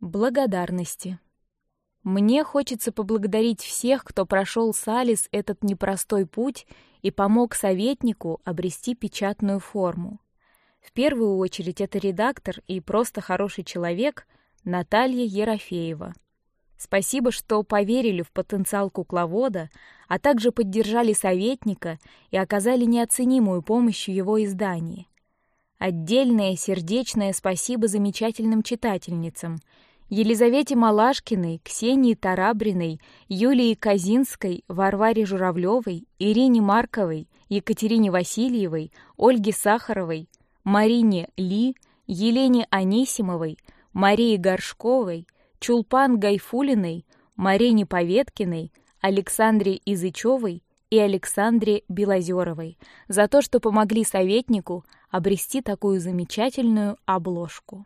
Благодарности. Мне хочется поблагодарить всех, кто прошел с Алис этот непростой путь и помог советнику обрести печатную форму. В первую очередь это редактор и просто хороший человек Наталья Ерофеева. Спасибо, что поверили в потенциал кукловода, а также поддержали советника и оказали неоценимую помощь в его издании. Отдельное сердечное спасибо замечательным читательницам Елизавете Малашкиной, Ксении Тарабриной, Юлии Казинской, Варваре Журавлевой, Ирине Марковой, Екатерине Васильевой, Ольге Сахаровой, Марине Ли, Елене Анисимовой, Марии Горшковой, Чулпан Гайфулиной, Марине Поветкиной, Александре Изычевой и Александре Белозеровой за то, что помогли советнику обрести такую замечательную обложку.